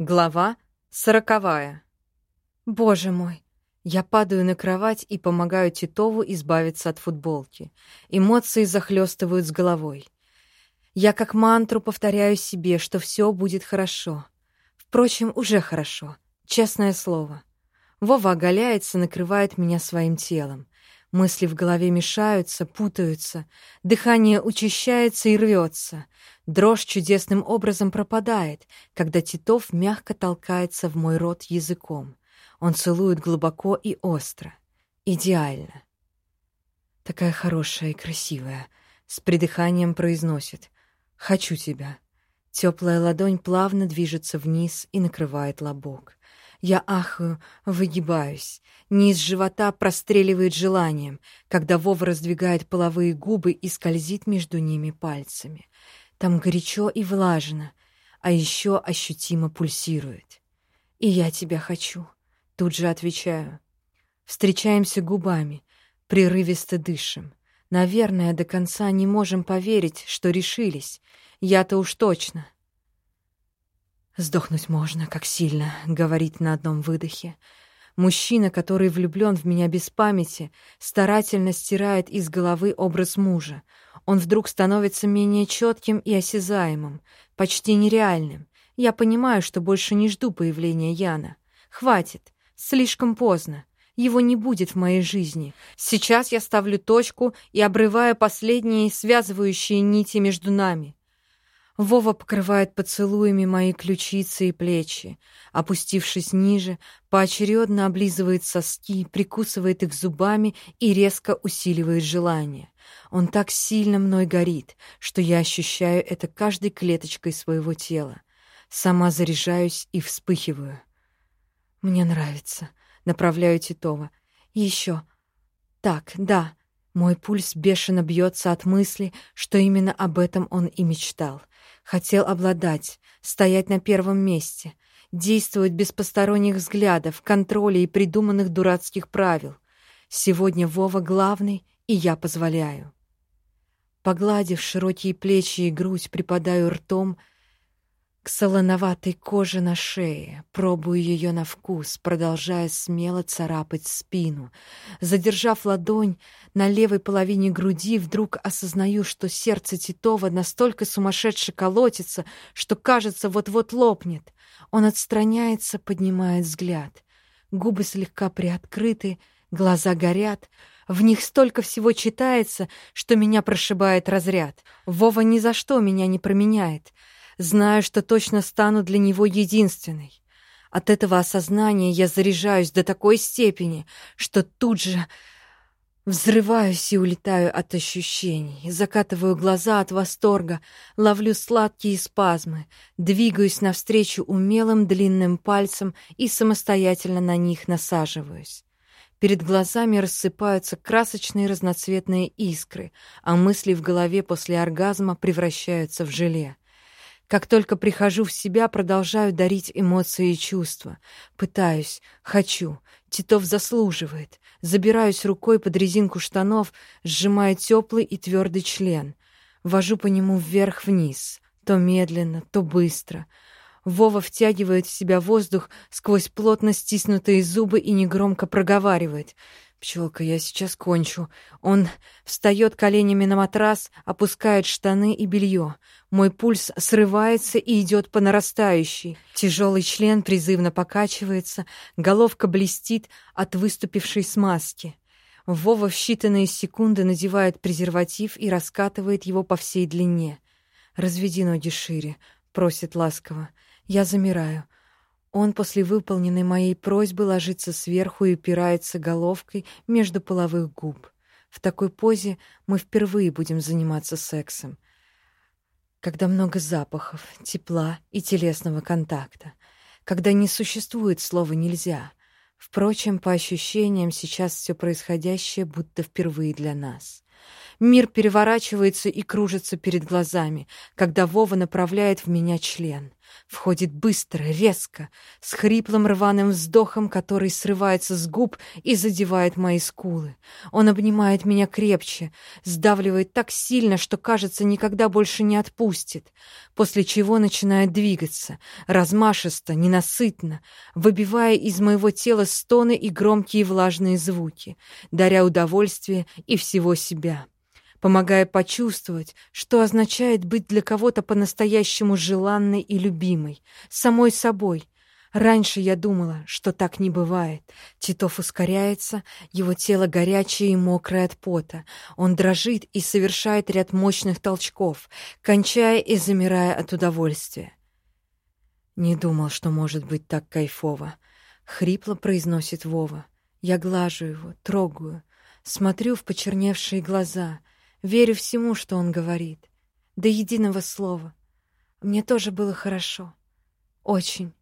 Глава сороковая. Боже мой. Я падаю на кровать и помогаю Титову избавиться от футболки. Эмоции захлестывают с головой. Я как мантру повторяю себе, что все будет хорошо. Впрочем, уже хорошо. Честное слово. Вова оголяется, накрывает меня своим телом. Мысли в голове мешаются, путаются. Дыхание учащается и рвется. Дрожь чудесным образом пропадает, когда Титов мягко толкается в мой рот языком. Он целует глубоко и остро. Идеально. Такая хорошая и красивая. С придыханием произносит. «Хочу тебя». Теплая ладонь плавно движется вниз и накрывает лобок. Я ахаю, выгибаюсь. Низ живота простреливает желанием, когда Вова раздвигает половые губы и скользит между ними пальцами. Там горячо и влажно, а еще ощутимо пульсирует. «И я тебя хочу», — тут же отвечаю. Встречаемся губами, прерывисто дышим. Наверное, до конца не можем поверить, что решились. Я-то уж точно. «Сдохнуть можно, как сильно», — говорить на одном выдохе. Мужчина, который влюблен в меня без памяти, старательно стирает из головы образ мужа. Он вдруг становится менее четким и осязаемым, почти нереальным. Я понимаю, что больше не жду появления Яна. Хватит, слишком поздно. Его не будет в моей жизни. Сейчас я ставлю точку и обрываю последние связывающие нити между нами. Вова покрывает поцелуями мои ключицы и плечи. Опустившись ниже, поочередно облизывает соски, прикусывает их зубами и резко усиливает желание. Он так сильно мной горит, что я ощущаю это каждой клеточкой своего тела. Сама заряжаюсь и вспыхиваю. Мне нравится. Направляю Титова. Еще. Так, да. Мой пульс бешено бьется от мысли, что именно об этом он и мечтал — Хотел обладать, стоять на первом месте, действовать без посторонних взглядов, контроля и придуманных дурацких правил. Сегодня Вова главный, и я позволяю. Погладив широкие плечи и грудь, припадаю ртом — к солоноватой коже на шее, пробую ее на вкус, продолжая смело царапать спину. Задержав ладонь на левой половине груди, вдруг осознаю, что сердце Титова настолько сумасшедше колотится, что, кажется, вот-вот лопнет. Он отстраняется, поднимает взгляд. Губы слегка приоткрыты, глаза горят. В них столько всего читается, что меня прошибает разряд. Вова ни за что меня не променяет — Знаю, что точно стану для него единственной. От этого осознания я заряжаюсь до такой степени, что тут же взрываюсь и улетаю от ощущений, закатываю глаза от восторга, ловлю сладкие спазмы, двигаюсь навстречу умелым длинным пальцем и самостоятельно на них насаживаюсь. Перед глазами рассыпаются красочные разноцветные искры, а мысли в голове после оргазма превращаются в желе. Как только прихожу в себя, продолжаю дарить эмоции и чувства. Пытаюсь, хочу. Титов заслуживает. Забираюсь рукой под резинку штанов, сжимая теплый и твердый член. Вожу по нему вверх-вниз, то медленно, то быстро. Вова втягивает в себя воздух сквозь плотно стиснутые зубы и негромко проговаривает — «Пчелка, я сейчас кончу». Он встает коленями на матрас, опускает штаны и белье. Мой пульс срывается и идет по нарастающей. Тяжелый член призывно покачивается, головка блестит от выступившей смазки. Вова в считанные секунды надевает презерватив и раскатывает его по всей длине. «Разведи ноги шире», — просит ласково. Я замираю. Он после выполненной моей просьбы ложится сверху и упирается головкой между половых губ. В такой позе мы впервые будем заниматься сексом. Когда много запахов, тепла и телесного контакта. Когда не существует слова «нельзя». Впрочем, по ощущениям, сейчас все происходящее будто впервые для нас. Мир переворачивается и кружится перед глазами, когда Вова направляет в меня член — Входит быстро, резко, с хриплым рваным вздохом, который срывается с губ и задевает мои скулы. Он обнимает меня крепче, сдавливает так сильно, что, кажется, никогда больше не отпустит, после чего начинает двигаться, размашисто, ненасытно, выбивая из моего тела стоны и громкие влажные звуки, даря удовольствие и всего себя помогая почувствовать, что означает быть для кого-то по-настоящему желанной и любимой, самой собой. Раньше я думала, что так не бывает. Титов ускоряется, его тело горячее и мокрое от пота. Он дрожит и совершает ряд мощных толчков, кончая и замирая от удовольствия. «Не думал, что может быть так кайфово», — хрипло произносит Вова. Я глажу его, трогаю, смотрю в почерневшие глаза — Верю всему, что он говорит. До единого слова. Мне тоже было хорошо. Очень.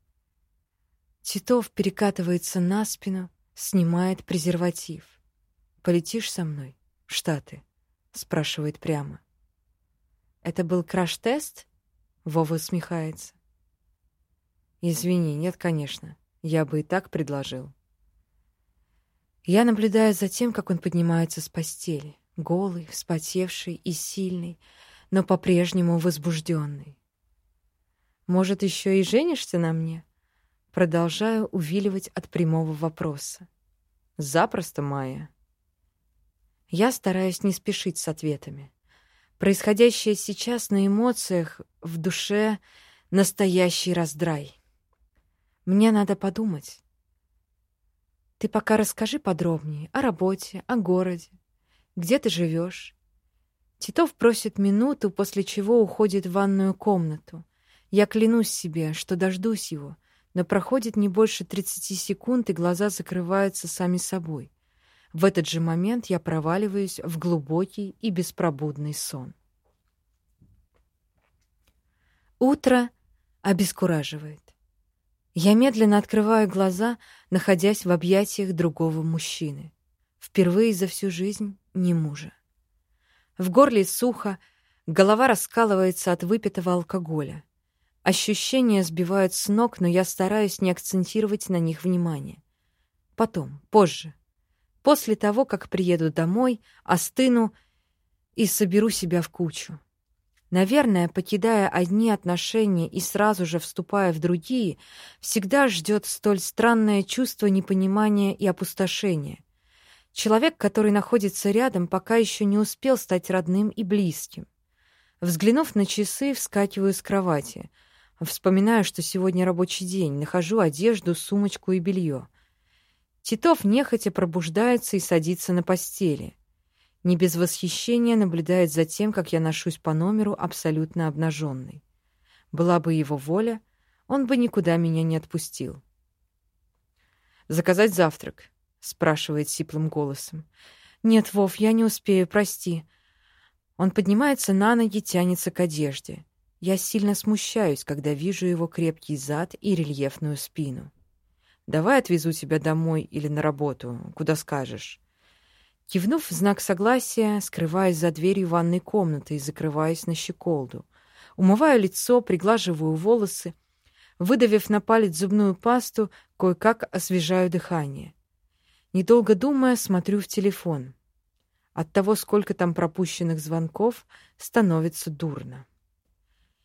Титов перекатывается на спину, снимает презерватив. «Полетишь со мной Штаты?» — спрашивает прямо. «Это был краш-тест?» — Вова усмехается. «Извини, нет, конечно. Я бы и так предложил». Я наблюдаю за тем, как он поднимается с постели голый, вспотевший и сильный, но по-прежнему возбужденный. «Может, еще и женишься на мне?» Продолжаю увиливать от прямого вопроса. «Запросто, Майя». Я стараюсь не спешить с ответами. Происходящее сейчас на эмоциях, в душе — настоящий раздрай. Мне надо подумать. Ты пока расскажи подробнее о работе, о городе, где ты живешь?» Титов просит минуту, после чего уходит в ванную комнату. Я клянусь себе, что дождусь его, но проходит не больше 30 секунд, и глаза закрываются сами собой. В этот же момент я проваливаюсь в глубокий и беспробудный сон. Утро обескураживает. Я медленно открываю глаза, находясь в объятиях другого мужчины. Впервые за всю жизнь не мужа. В горле сухо, голова раскалывается от выпитого алкоголя. Ощущения сбивают с ног, но я стараюсь не акцентировать на них внимание. Потом, позже. После того, как приеду домой, остыну и соберу себя в кучу. Наверное, покидая одни отношения и сразу же вступая в другие, всегда ждет столь странное чувство непонимания и опустошения — Человек, который находится рядом, пока еще не успел стать родным и близким. Взглянув на часы, вскакиваю с кровати. Вспоминаю, что сегодня рабочий день, нахожу одежду, сумочку и белье. Титов нехотя пробуждается и садится на постели. Не без восхищения наблюдает за тем, как я ношусь по номеру абсолютно обнаженной. Была бы его воля, он бы никуда меня не отпустил. «Заказать завтрак», спрашивает сиплым голосом. Нет, Вов, я не успею, прости. Он поднимается на ноги, тянется к одежде. Я сильно смущаюсь, когда вижу его крепкий зад и рельефную спину. Давай отвезу тебя домой или на работу, куда скажешь. Кивнув в знак согласия, скрываюсь за дверью ванной комнаты и закрываюсь на щеколду. Умываю лицо, приглаживаю волосы, выдавив на палец зубную пасту, кое-как освежаю дыхание. Недолго думая, смотрю в телефон. От того, сколько там пропущенных звонков, становится дурно.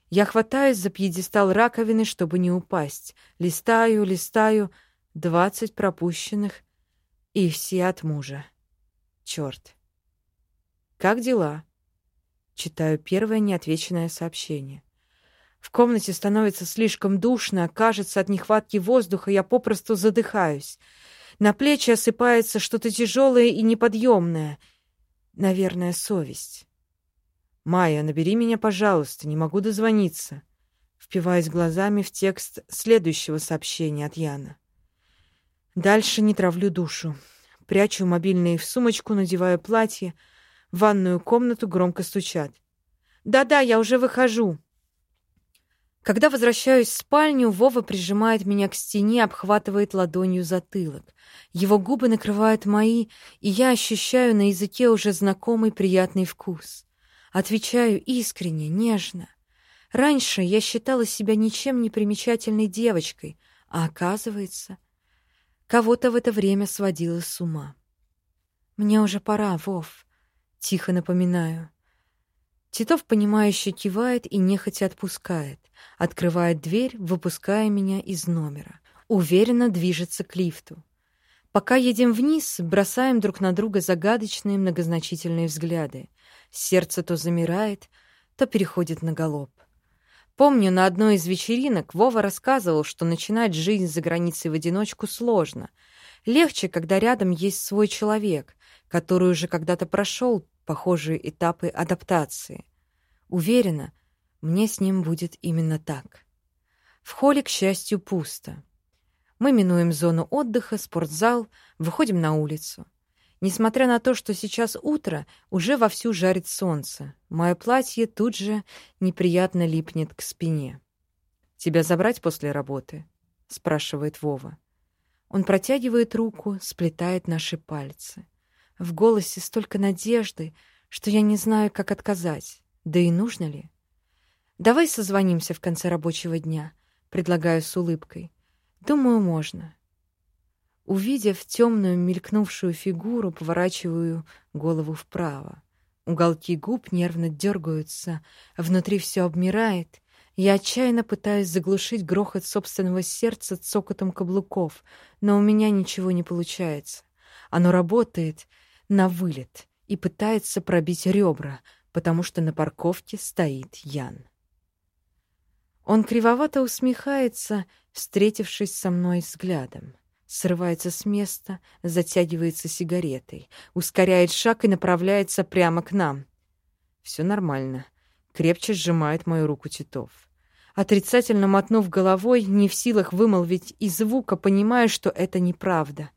Я хватаюсь за пьедестал раковины, чтобы не упасть. Листаю, листаю. Двадцать пропущенных. И все от мужа. Черт. «Как дела?» Читаю первое неотвеченное сообщение. В комнате становится слишком душно, кажется, от нехватки воздуха я попросту задыхаюсь. На плечи осыпается что-то тяжелое и неподъемное. Наверное, совесть. «Майя, набери меня, пожалуйста, не могу дозвониться». Впиваясь глазами в текст следующего сообщения от Яна. Дальше не травлю душу. Прячу мобильный в сумочку, надеваю платье. В ванную комнату громко стучат. «Да-да, я уже выхожу». Когда возвращаюсь в спальню, Вова прижимает меня к стене, обхватывает ладонью затылок. Его губы накрывают мои, и я ощущаю на языке уже знакомый приятный вкус. Отвечаю искренне, нежно. Раньше я считала себя ничем не примечательной девочкой, а оказывается, кого-то в это время сводила с ума. «Мне уже пора, Вов», — тихо напоминаю. Титов, понимающе кивает и нехотя отпускает, открывает дверь, выпуская меня из номера. Уверенно движется к лифту. Пока едем вниз, бросаем друг на друга загадочные многозначительные взгляды. Сердце то замирает, то переходит на галоп. Помню, на одной из вечеринок Вова рассказывал, что начинать жизнь за границей в одиночку сложно. Легче, когда рядом есть свой человек, который уже когда-то прошел похожие этапы адаптации. Уверена, мне с ним будет именно так. В холле, к счастью, пусто. Мы минуем зону отдыха, спортзал, выходим на улицу. Несмотря на то, что сейчас утро, уже вовсю жарит солнце. Мое платье тут же неприятно липнет к спине. «Тебя забрать после работы?» — спрашивает Вова. Он протягивает руку, сплетает наши пальцы. В голосе столько надежды, что я не знаю, как отказать. Да и нужно ли? «Давай созвонимся в конце рабочего дня», — предлагаю с улыбкой. «Думаю, можно». Увидев темную мелькнувшую фигуру, поворачиваю голову вправо. Уголки губ нервно дергаются, внутри все обмирает. Я отчаянно пытаюсь заглушить грохот собственного сердца цокотом каблуков, но у меня ничего не получается. Оно работает на вылет и пытается пробить ребра, потому что на парковке стоит Ян. Он кривовато усмехается, встретившись со мной взглядом срывается с места, затягивается сигаретой, ускоряет шаг и направляется прямо к нам. Все нормально. Крепче сжимает мою руку Титов. Отрицательно мотнув головой, не в силах вымолвить и звука, понимая, что это неправда.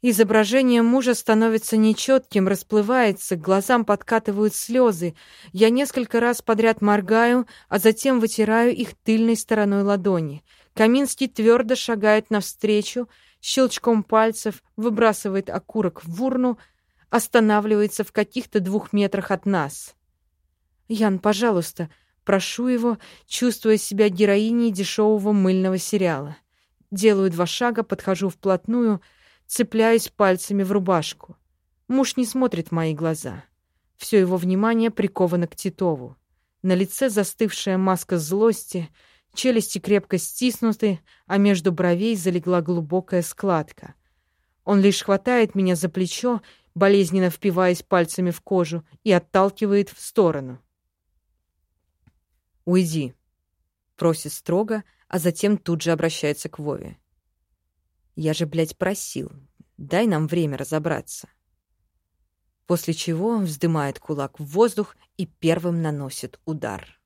Изображение мужа становится нечетким, расплывается, к глазам подкатывают слезы. Я несколько раз подряд моргаю, а затем вытираю их тыльной стороной ладони — Каминский твердо шагает навстречу, щелчком пальцев выбрасывает окурок в урну, останавливается в каких-то двух метрах от нас. «Ян, пожалуйста», прошу его, чувствуя себя героиней дешевого мыльного сериала. Делаю два шага, подхожу вплотную, цепляюсь пальцами в рубашку. Муж не смотрит в мои глаза. Все его внимание приковано к Титову. На лице застывшая маска злости — Челюсти крепко стиснуты, а между бровей залегла глубокая складка. Он лишь хватает меня за плечо, болезненно впиваясь пальцами в кожу, и отталкивает в сторону. «Уйди», — просит строго, а затем тут же обращается к Вове. «Я же, блядь, просил. Дай нам время разобраться». После чего вздымает кулак в воздух и первым наносит удар.